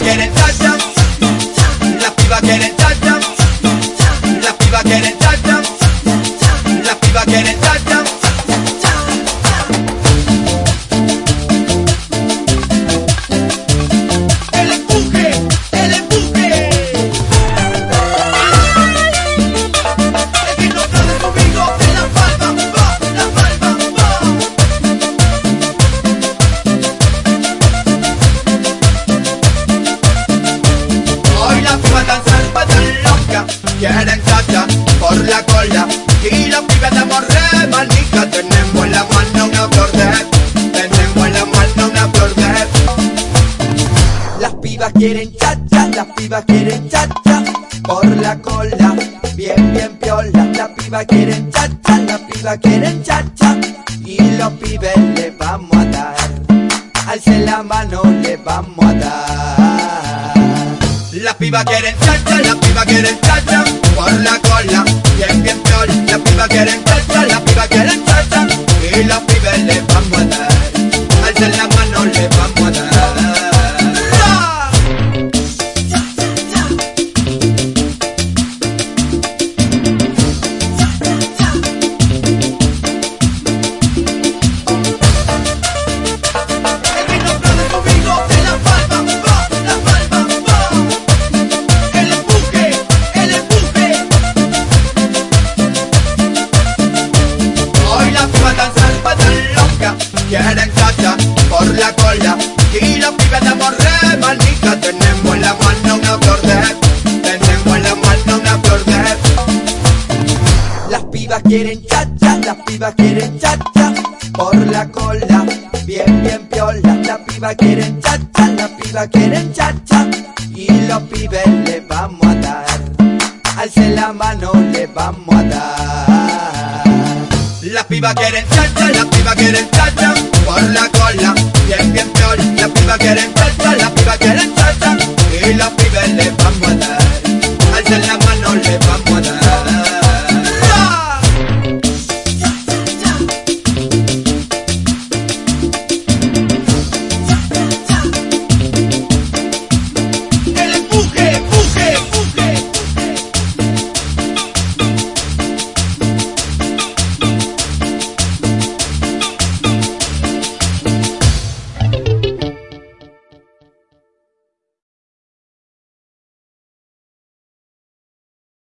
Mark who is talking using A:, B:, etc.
A: get in. quieren cacha por la cola. Y los pibes de morre, manica Tenemos la mano una flor de Tenemos la mano una flor de Las pibas quieren chacha, las pibas quieren chacha Por la cola, bien bien piola Las pibas quieren chacha, las pibas quieren chacha. Y los pibes le vamos a dar Alce la mano, le vamos a dar. Pibas quieren chacha, las pibas quieren chacha, por la cola, bien, bien piola, las pibas quieren chacha, las pibas quieren chacha, y los pibes le vamos a dar, alce la mano le loca, quieren chacha por la cola. Y los pibes de morre, manija, tenemos en la mano una flor de, tenemos en la mano una flor de. Las pibas quieren chacha, las pibas quieren chacha por la cola, bien bien piola. Las pibas quieren chacha, las pibas quieren chacha Las pibas quieren chacha, las pibas quieren chacha. Por la